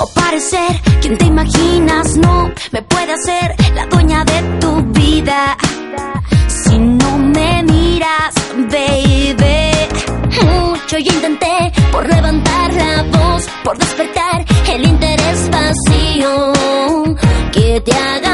o parecer quien te imaginas no me puede hacer la dueña de tu vida. Si no me miras, baby. Mucho yo intenté por levantar la voz, por despertar el interés vacío que te haga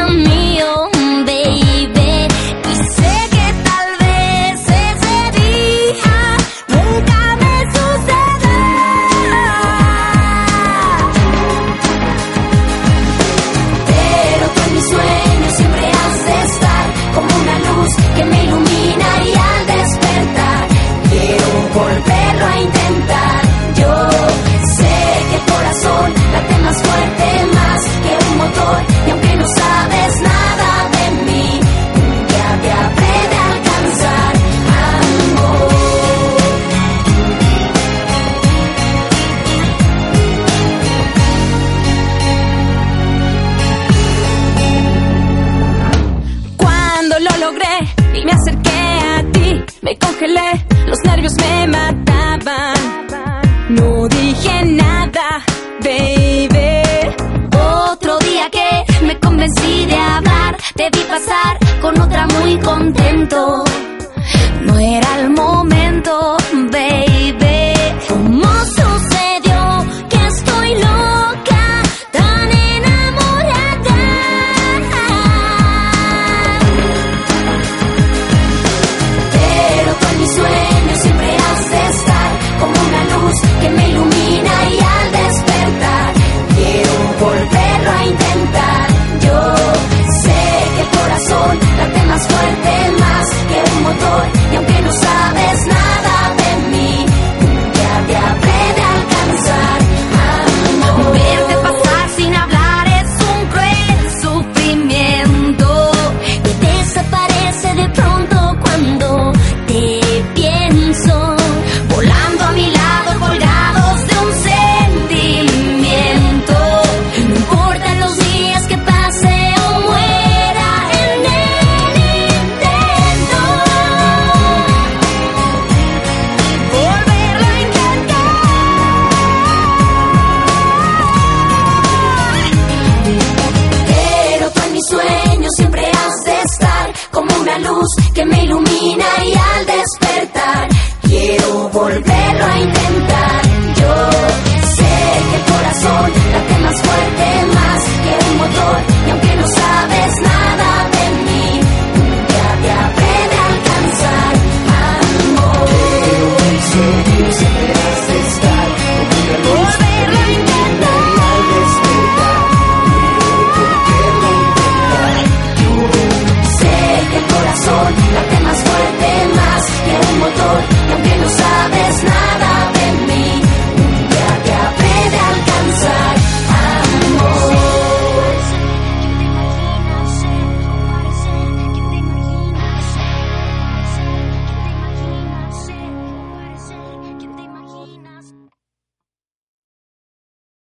que me ilumina Día que me convencí de hablar, te vi pasar con otra muy contento. No era el momento, que me ilumina y al despertar quiero volverlo a intentar. Yo